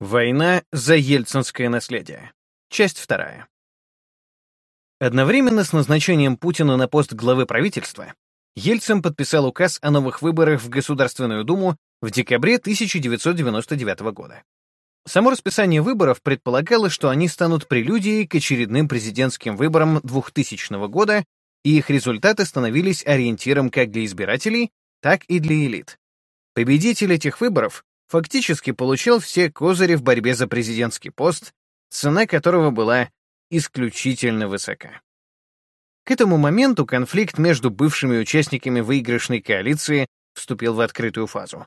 Война за ельцинское наследие. Часть вторая. Одновременно с назначением Путина на пост главы правительства, Ельцин подписал указ о новых выборах в Государственную Думу в декабре 1999 года. Само расписание выборов предполагало, что они станут прелюдией к очередным президентским выборам 2000 года, и их результаты становились ориентиром как для избирателей, так и для элит. Победитель этих выборов фактически получил все козыри в борьбе за президентский пост, цена которого была исключительно высока. К этому моменту конфликт между бывшими участниками выигрышной коалиции вступил в открытую фазу.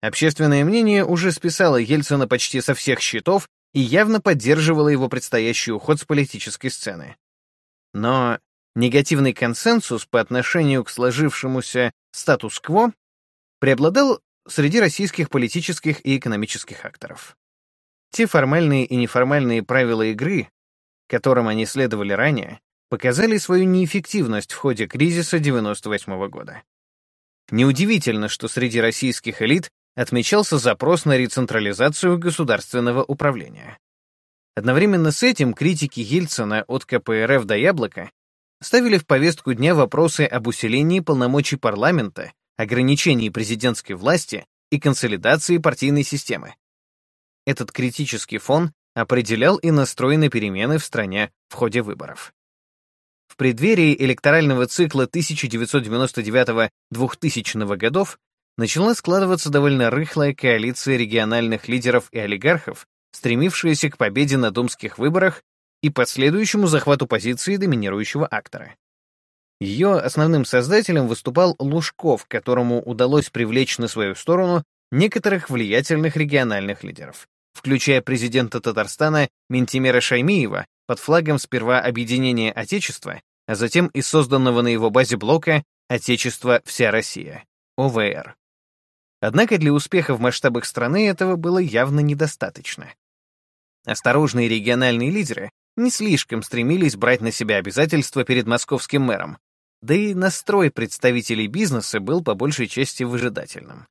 Общественное мнение уже списало Ельцина почти со всех счетов и явно поддерживало его предстоящий уход с политической сцены. Но негативный консенсус по отношению к сложившемуся статус-кво преобладал среди российских политических и экономических акторов. Те формальные и неформальные правила игры, которым они следовали ранее, показали свою неэффективность в ходе кризиса 98 -го года. Неудивительно, что среди российских элит отмечался запрос на рецентрализацию государственного управления. Одновременно с этим критики Ельцина от КПРФ до Яблока ставили в повестку дня вопросы об усилении полномочий парламента ограничении президентской власти и консолидации партийной системы. Этот критический фон определял и настрой на перемены в стране в ходе выборов. В преддверии электорального цикла 1999-2000 годов начала складываться довольно рыхлая коалиция региональных лидеров и олигархов, стремившаяся к победе на думских выборах и последующему захвату позиции доминирующего актора. Ее основным создателем выступал Лужков, которому удалось привлечь на свою сторону некоторых влиятельных региональных лидеров, включая президента Татарстана Ментимера Шаймиева под флагом сперва Объединения Отечества, а затем и созданного на его базе блока «Отечество Вся Россия» — ОВР. Однако для успеха в масштабах страны этого было явно недостаточно. Осторожные региональные лидеры не слишком стремились брать на себя обязательства перед московским мэром, да и настрой представителей бизнеса был по большей части выжидательным.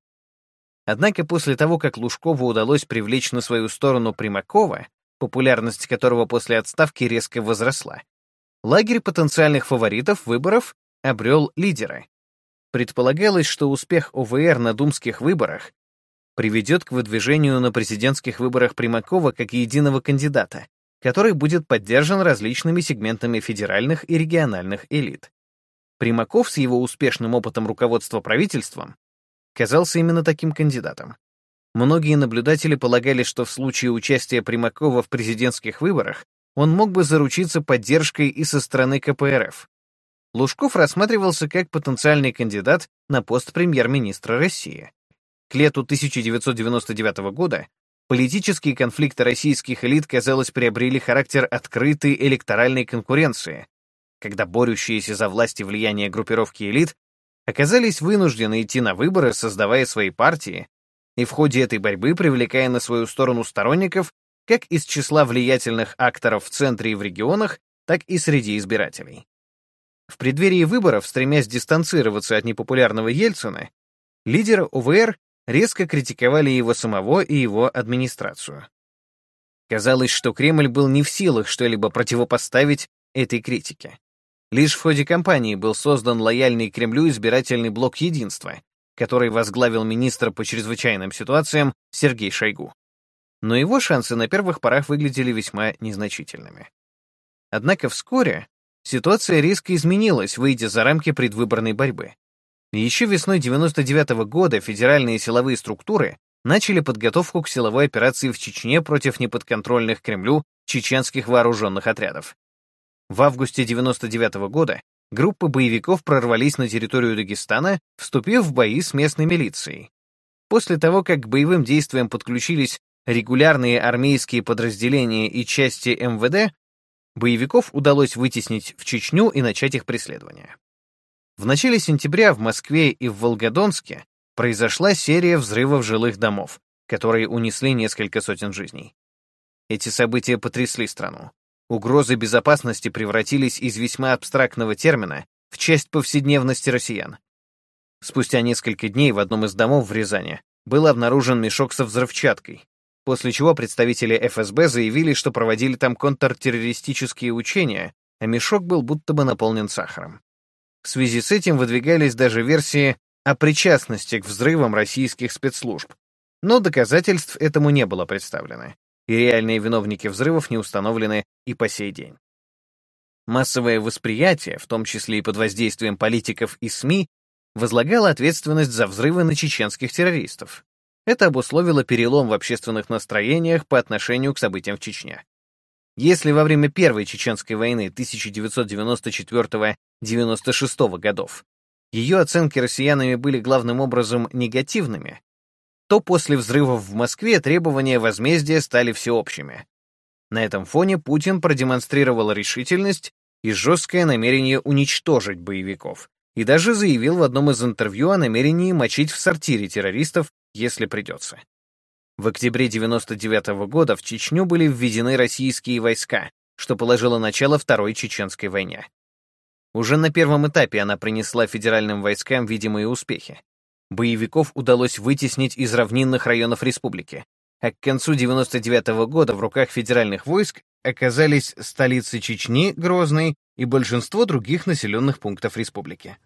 Однако после того, как Лужкову удалось привлечь на свою сторону Примакова, популярность которого после отставки резко возросла, лагерь потенциальных фаворитов выборов обрел лидера. Предполагалось, что успех ОВР на думских выборах приведет к выдвижению на президентских выборах Примакова как единого кандидата, который будет поддержан различными сегментами федеральных и региональных элит. Примаков с его успешным опытом руководства правительством казался именно таким кандидатом. Многие наблюдатели полагали, что в случае участия Примакова в президентских выборах он мог бы заручиться поддержкой и со стороны КПРФ. Лужков рассматривался как потенциальный кандидат на пост премьер-министра России. К лету 1999 года политические конфликты российских элит, казалось, приобрели характер открытой электоральной конкуренции, когда борющиеся за власть и влияние группировки элит оказались вынуждены идти на выборы, создавая свои партии, и в ходе этой борьбы привлекая на свою сторону сторонников как из числа влиятельных акторов в центре и в регионах, так и среди избирателей. В преддверии выборов, стремясь дистанцироваться от непопулярного Ельцина, лидеры ОВР резко критиковали его самого и его администрацию. Казалось, что Кремль был не в силах что-либо противопоставить этой критике. Лишь в ходе кампании был создан лояльный Кремлю избирательный блок единства, который возглавил министр по чрезвычайным ситуациям Сергей Шойгу. Но его шансы на первых порах выглядели весьма незначительными. Однако вскоре ситуация резко изменилась, выйдя за рамки предвыборной борьбы. Еще весной 99 -го года федеральные силовые структуры начали подготовку к силовой операции в Чечне против неподконтрольных Кремлю чеченских вооруженных отрядов. В августе 99 -го года группы боевиков прорвались на территорию Дагестана, вступив в бои с местной милицией. После того, как к боевым действиям подключились регулярные армейские подразделения и части МВД, боевиков удалось вытеснить в Чечню и начать их преследование. В начале сентября в Москве и в Волгодонске произошла серия взрывов жилых домов, которые унесли несколько сотен жизней. Эти события потрясли страну. Угрозы безопасности превратились из весьма абстрактного термина в часть повседневности россиян. Спустя несколько дней в одном из домов в Рязани был обнаружен мешок со взрывчаткой, после чего представители ФСБ заявили, что проводили там контртеррористические учения, а мешок был будто бы наполнен сахаром. В связи с этим выдвигались даже версии о причастности к взрывам российских спецслужб, но доказательств этому не было представлено, и реальные виновники взрывов не установлены и по сей день. Массовое восприятие, в том числе и под воздействием политиков и СМИ, возлагало ответственность за взрывы на чеченских террористов. Это обусловило перелом в общественных настроениях по отношению к событиям в Чечне. Если во время Первой Чеченской войны 1994-96 годов ее оценки россиянами были главным образом негативными, то после взрывов в Москве требования возмездия стали всеобщими. На этом фоне Путин продемонстрировал решительность и жесткое намерение уничтожить боевиков, и даже заявил в одном из интервью о намерении мочить в сортире террористов, если придется. В октябре 99 -го года в Чечню были введены российские войска, что положило начало Второй Чеченской войне. Уже на первом этапе она принесла федеральным войскам видимые успехи. Боевиков удалось вытеснить из равнинных районов республики, а к концу 99 -го года в руках федеральных войск оказались столицы Чечни, Грозный и большинство других населенных пунктов республики.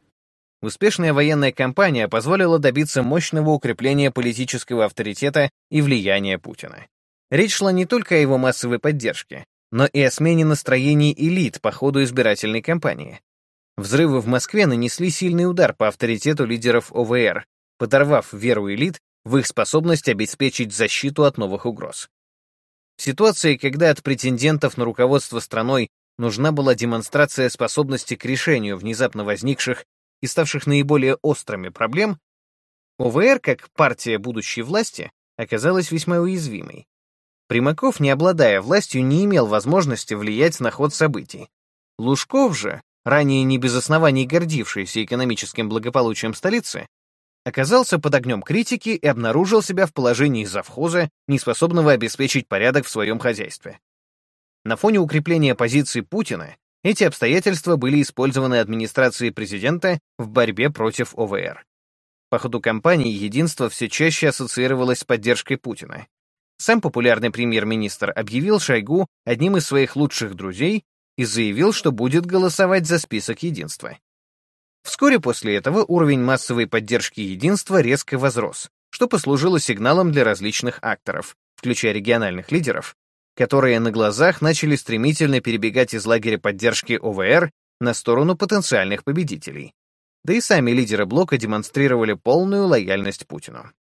Успешная военная кампания позволила добиться мощного укрепления политического авторитета и влияния Путина. Речь шла не только о его массовой поддержке, но и о смене настроений элит по ходу избирательной кампании. Взрывы в Москве нанесли сильный удар по авторитету лидеров ОВР, подорвав веру элит в их способность обеспечить защиту от новых угроз. В ситуации, когда от претендентов на руководство страной нужна была демонстрация способности к решению внезапно возникших и ставших наиболее острыми проблем, ОВР, как партия будущей власти, оказалась весьма уязвимой. Примаков, не обладая властью, не имел возможности влиять на ход событий. Лужков же, ранее не без оснований гордившийся экономическим благополучием столицы, оказался под огнем критики и обнаружил себя в положении завхоза, неспособного обеспечить порядок в своем хозяйстве. На фоне укрепления позиции Путина эти обстоятельства были использованы администрацией президента в борьбе против ОВР. По ходу кампании единство все чаще ассоциировалось с поддержкой Путина. Сам популярный премьер-министр объявил Шойгу одним из своих лучших друзей и заявил, что будет голосовать за список единства. Вскоре после этого уровень массовой поддержки единства резко возрос, что послужило сигналом для различных акторов, включая региональных лидеров, которые на глазах начали стремительно перебегать из лагеря поддержки ОВР на сторону потенциальных победителей. Да и сами лидеры блока демонстрировали полную лояльность Путину.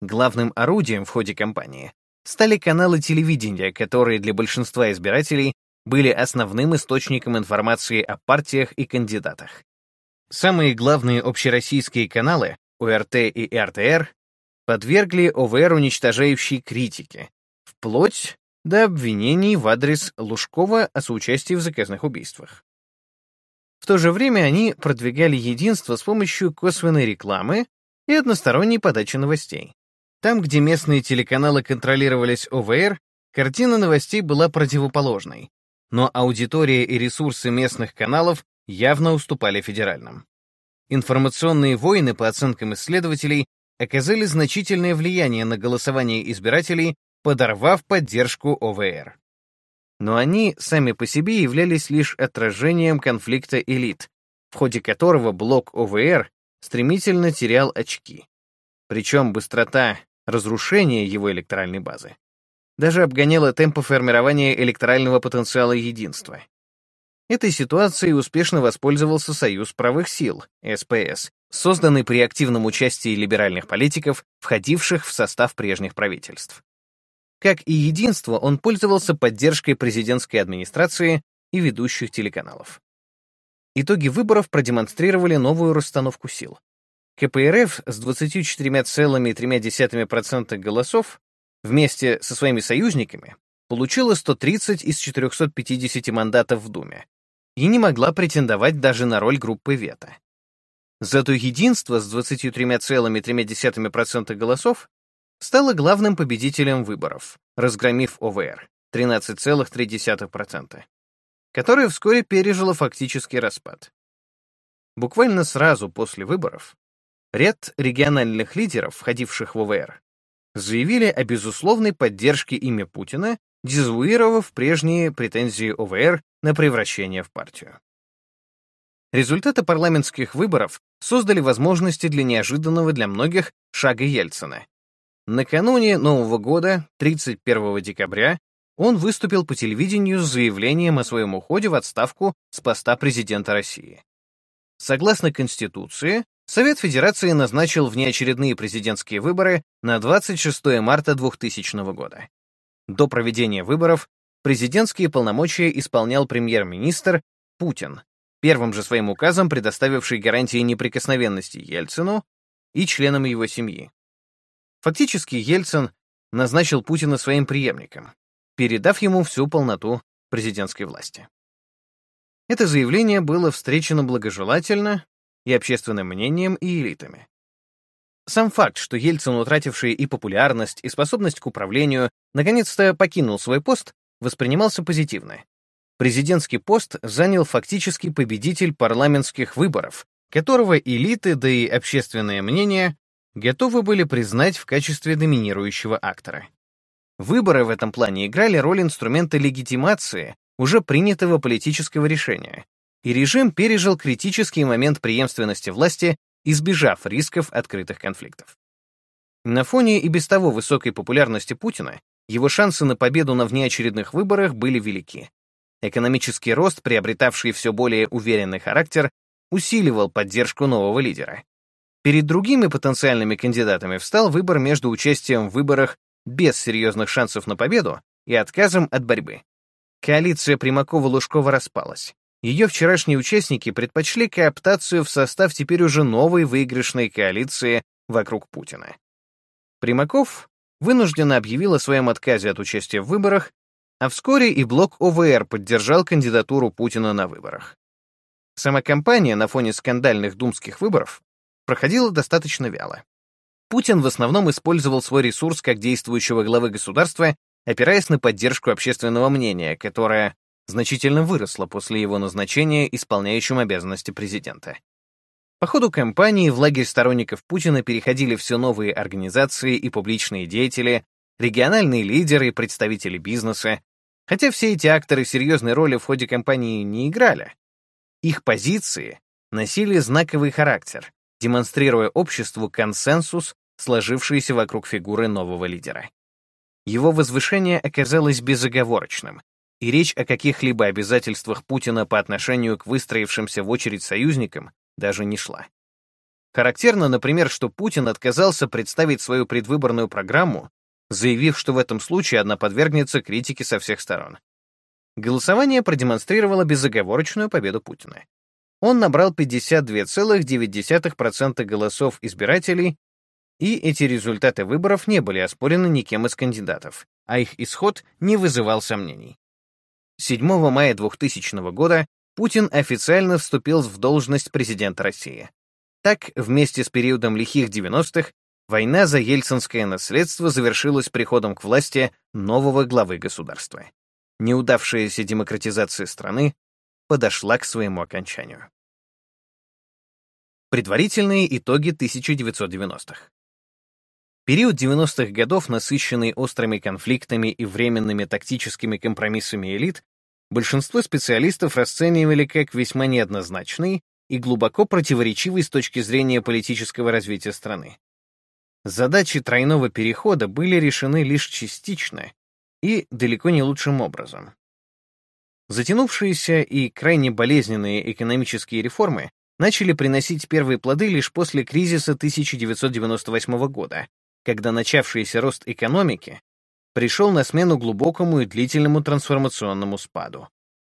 Главным орудием в ходе кампании стали каналы телевидения, которые для большинства избирателей были основным источником информации о партиях и кандидатах. Самые главные общероссийские каналы, УРТ и РТР, подвергли ОВР уничтожающей критике, вплоть до обвинений в адрес Лужкова о соучастии в заказных убийствах. В то же время они продвигали единство с помощью косвенной рекламы и односторонней подачи новостей. Там, где местные телеканалы контролировались ОВР, картина новостей была противоположной, но аудитория и ресурсы местных каналов явно уступали федеральным. Информационные войны, по оценкам исследователей, оказали значительное влияние на голосование избирателей, подорвав поддержку ОВР. Но они сами по себе являлись лишь отражением конфликта элит, в ходе которого блок ОВР стремительно терял очки. Причем быстрота разрушения его электоральной базы даже обгоняла темпы формирования электорального потенциала единства. Этой ситуацией успешно воспользовался Союз правых сил, СПС, созданный при активном участии либеральных политиков, входивших в состав прежних правительств. Как и единство, он пользовался поддержкой президентской администрации и ведущих телеканалов. Итоги выборов продемонстрировали новую расстановку сил. КПРФ с 24,3% голосов вместе со своими союзниками получила 130 из 450 мандатов в Думе, и не могла претендовать даже на роль группы вето. Зато единство с 23,3% голосов стало главным победителем выборов, разгромив ОВР 13,3%, которое вскоре пережило фактический распад. Буквально сразу после выборов ряд региональных лидеров, входивших в ОВР, заявили о безусловной поддержке имя Путина, дезавуировав прежние претензии ОВР на превращение в партию. Результаты парламентских выборов создали возможности для неожиданного для многих шага Ельцина. Накануне Нового года, 31 декабря, он выступил по телевидению с заявлением о своем уходе в отставку с поста президента России. Согласно Конституции, Совет Федерации назначил внеочередные президентские выборы на 26 марта 2000 года. До проведения выборов президентские полномочия исполнял премьер-министр Путин, первым же своим указом предоставивший гарантии неприкосновенности Ельцину и членам его семьи. Фактически Ельцин назначил Путина своим преемником, передав ему всю полноту президентской власти. Это заявление было встречено благожелательно и общественным мнением, и элитами. Сам факт, что Ельцин, утративший и популярность, и способность к управлению, наконец-то покинул свой пост, воспринимался позитивно. Президентский пост занял фактически победитель парламентских выборов, которого элиты, да и общественное мнение готовы были признать в качестве доминирующего актора. Выборы в этом плане играли роль инструмента легитимации уже принятого политического решения, и режим пережил критический момент преемственности власти избежав рисков открытых конфликтов. На фоне и без того высокой популярности Путина его шансы на победу на внеочередных выборах были велики. Экономический рост, приобретавший все более уверенный характер, усиливал поддержку нового лидера. Перед другими потенциальными кандидатами встал выбор между участием в выборах без серьезных шансов на победу и отказом от борьбы. Коалиция Примакова-Лужкова распалась. Ее вчерашние участники предпочли кооптацию в состав теперь уже новой выигрышной коалиции вокруг Путина. Примаков вынужденно объявил о своем отказе от участия в выборах, а вскоре и блок ОВР поддержал кандидатуру Путина на выборах. Сама кампания на фоне скандальных думских выборов проходила достаточно вяло. Путин в основном использовал свой ресурс как действующего главы государства, опираясь на поддержку общественного мнения, которое значительно выросла после его назначения исполняющим обязанности президента. По ходу кампании в лагерь сторонников Путина переходили все новые организации и публичные деятели, региональные лидеры представители бизнеса, хотя все эти акторы серьезной роли в ходе кампании не играли. Их позиции носили знаковый характер, демонстрируя обществу консенсус, сложившийся вокруг фигуры нового лидера. Его возвышение оказалось безоговорочным, и речь о каких-либо обязательствах Путина по отношению к выстроившимся в очередь союзникам даже не шла. Характерно, например, что Путин отказался представить свою предвыборную программу, заявив, что в этом случае она подвергнется критике со всех сторон. Голосование продемонстрировало безоговорочную победу Путина. Он набрал 52,9% голосов избирателей, и эти результаты выборов не были оспорены никем из кандидатов, а их исход не вызывал сомнений. 7 мая 2000 года Путин официально вступил в должность президента России. Так, вместе с периодом лихих 90-х, война за ельцинское наследство завершилась приходом к власти нового главы государства. Неудавшаяся демократизация страны подошла к своему окончанию. Предварительные итоги 1990-х. Период 90-х годов, насыщенный острыми конфликтами и временными тактическими компромиссами элит, большинство специалистов расценивали как весьма неоднозначный и глубоко противоречивый с точки зрения политического развития страны. Задачи тройного перехода были решены лишь частично и далеко не лучшим образом. Затянувшиеся и крайне болезненные экономические реформы начали приносить первые плоды лишь после кризиса 1998 года, когда начавшийся рост экономики пришел на смену глубокому и длительному трансформационному спаду.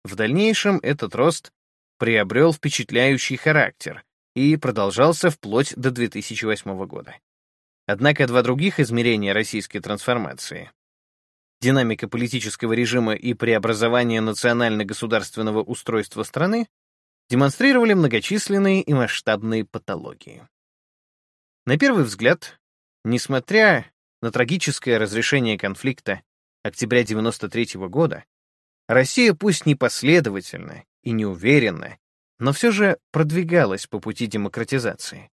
В дальнейшем этот рост приобрел впечатляющий характер и продолжался вплоть до 2008 года. Однако два других измерения российской трансформации — динамика политического режима и преобразование национально-государственного устройства страны — демонстрировали многочисленные и масштабные патологии. На первый взгляд, Несмотря на трагическое разрешение конфликта октября 93 -го года, Россия пусть непоследовательно и неуверенно, но все же продвигалась по пути демократизации.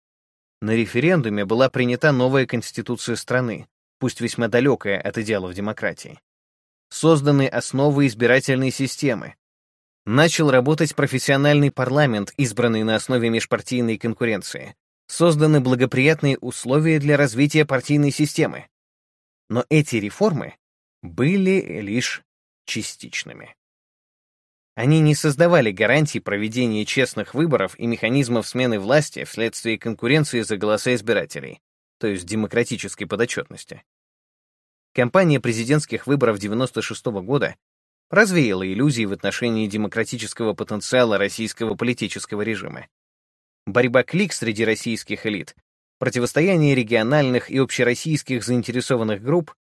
На референдуме была принята новая конституция страны, пусть весьма далекое от идеалов демократии. Созданы основы избирательной системы. Начал работать профессиональный парламент, избранный на основе межпартийной конкуренции. Созданы благоприятные условия для развития партийной системы. Но эти реформы были лишь частичными. Они не создавали гарантий проведения честных выборов и механизмов смены власти вследствие конкуренции за голоса избирателей, то есть демократической подотчетности. Кампания президентских выборов 96 -го года развеяла иллюзии в отношении демократического потенциала российского политического режима. Борьба клик среди российских элит, противостояние региональных и общероссийских заинтересованных групп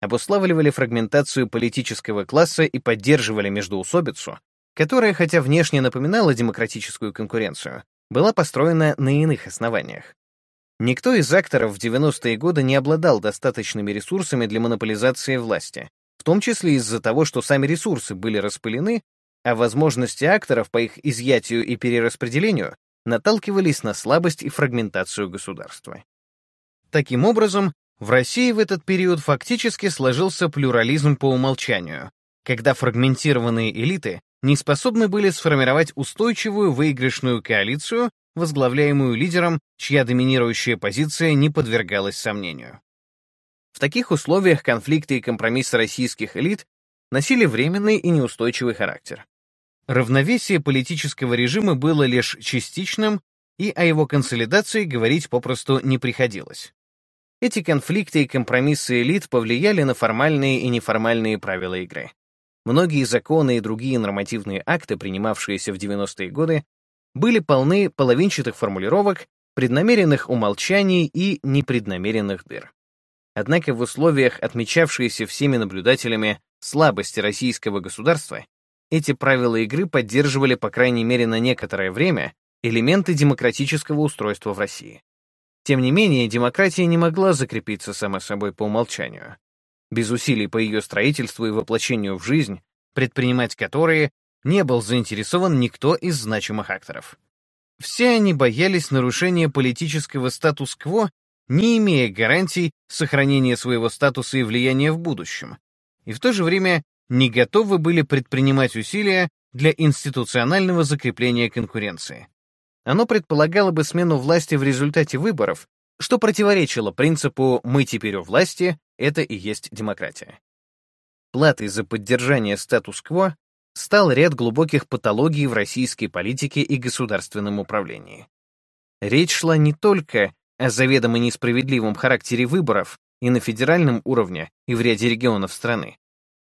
обуславливали фрагментацию политического класса и поддерживали междоусобицу, которая, хотя внешне напоминала демократическую конкуренцию, была построена на иных основаниях. Никто из акторов в 90-е годы не обладал достаточными ресурсами для монополизации власти, в том числе из-за того, что сами ресурсы были распылены, а возможности акторов по их изъятию и перераспределению наталкивались на слабость и фрагментацию государства. Таким образом, в России в этот период фактически сложился плюрализм по умолчанию, когда фрагментированные элиты не способны были сформировать устойчивую выигрышную коалицию, возглавляемую лидером, чья доминирующая позиция не подвергалась сомнению. В таких условиях конфликты и компромиссы российских элит носили временный и неустойчивый характер. Равновесие политического режима было лишь частичным, и о его консолидации говорить попросту не приходилось. Эти конфликты и компромиссы элит повлияли на формальные и неформальные правила игры. Многие законы и другие нормативные акты, принимавшиеся в 90-е годы, были полны половинчатых формулировок, преднамеренных умолчаний и непреднамеренных дыр. Однако в условиях, отмечавшиеся всеми наблюдателями слабости российского государства, эти правила игры поддерживали, по крайней мере на некоторое время, элементы демократического устройства в России. Тем не менее, демократия не могла закрепиться сама собой по умолчанию. Без усилий по ее строительству и воплощению в жизнь, предпринимать которые не был заинтересован никто из значимых акторов. Все они боялись нарушения политического статус-кво, не имея гарантий сохранения своего статуса и влияния в будущем, и в то же время не готовы были предпринимать усилия для институционального закрепления конкуренции. Оно предполагало бы смену власти в результате выборов, что противоречило принципу «мы теперь у власти, это и есть демократия». Платой за поддержание статус-кво стал ряд глубоких патологий в российской политике и государственном управлении. Речь шла не только о заведомо несправедливом характере выборов и на федеральном уровне, и в ряде регионов страны.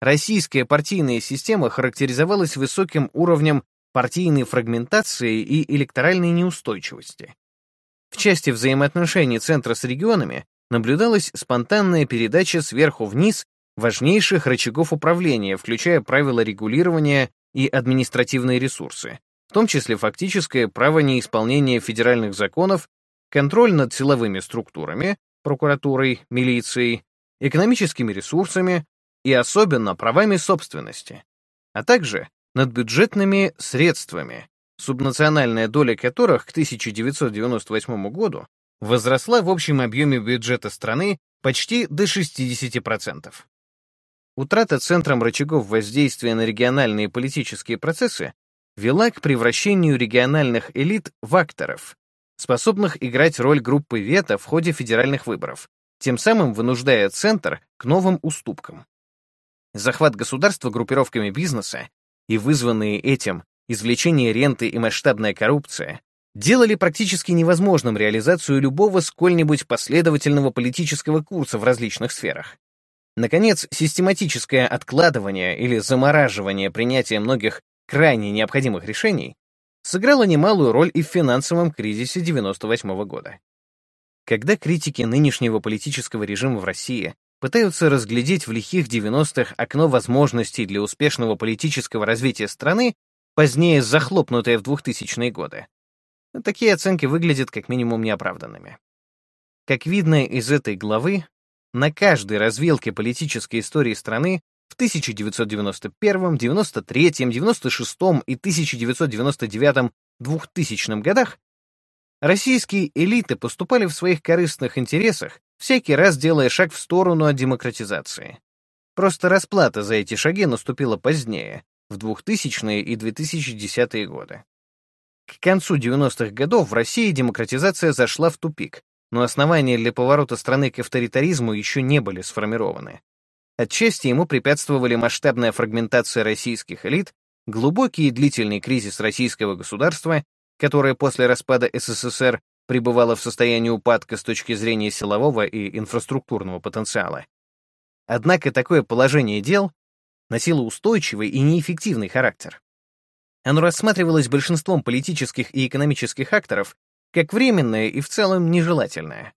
Российская партийная система характеризовалась высоким уровнем партийной фрагментации и электоральной неустойчивости. В части взаимоотношений центра с регионами наблюдалась спонтанная передача сверху вниз важнейших рычагов управления, включая правила регулирования и административные ресурсы, в том числе фактическое право неисполнения федеральных законов, контроль над силовыми структурами, прокуратурой, милицией, экономическими ресурсами и особенно правами собственности, а также над бюджетными средствами, субнациональная доля которых к 1998 году возросла в общем объеме бюджета страны почти до 60%. Утрата центром рычагов воздействия на региональные политические процессы вела к превращению региональных элит в акторов, способных играть роль группы вето в ходе федеральных выборов, тем самым вынуждая центр к новым уступкам. Захват государства группировками бизнеса и вызванные этим извлечение ренты и масштабная коррупция делали практически невозможным реализацию любого сколь-нибудь последовательного политического курса в различных сферах. Наконец, систематическое откладывание или замораживание принятия многих крайне необходимых решений сыграло немалую роль и в финансовом кризисе 98 года. Когда критики нынешнего политического режима в России пытаются разглядеть в лихих 90-х окно возможностей для успешного политического развития страны, позднее захлопнутое в 2000-е годы. Такие оценки выглядят как минимум неоправданными. Как видно из этой главы, на каждой развилке политической истории страны в 1991, 93, 96 и 1999-2000 годах российские элиты поступали в своих корыстных интересах всякий раз делая шаг в сторону от демократизации. Просто расплата за эти шаги наступила позднее, в 2000-е и 2010-е годы. К концу 90-х годов в России демократизация зашла в тупик, но основания для поворота страны к авторитаризму еще не были сформированы. Отчасти ему препятствовали масштабная фрагментация российских элит, глубокий и длительный кризис российского государства, которое после распада СССР пребывало в состоянии упадка с точки зрения силового и инфраструктурного потенциала. Однако такое положение дел носило устойчивый и неэффективный характер. Оно рассматривалось большинством политических и экономических акторов как временное и в целом нежелательное.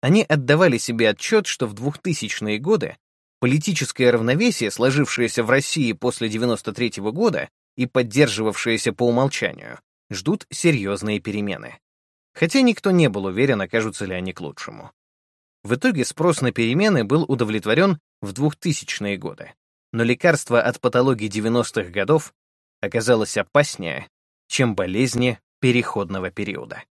Они отдавали себе отчет, что в 2000-е годы политическое равновесие, сложившееся в России после 93 -го года и поддерживавшееся по умолчанию, ждут серьезные перемены. Хотя никто не был уверен, окажутся ли они к лучшему. В итоге спрос на перемены был удовлетворен в 2000-е годы, но лекарство от патологии 90-х годов оказалось опаснее, чем болезни переходного периода.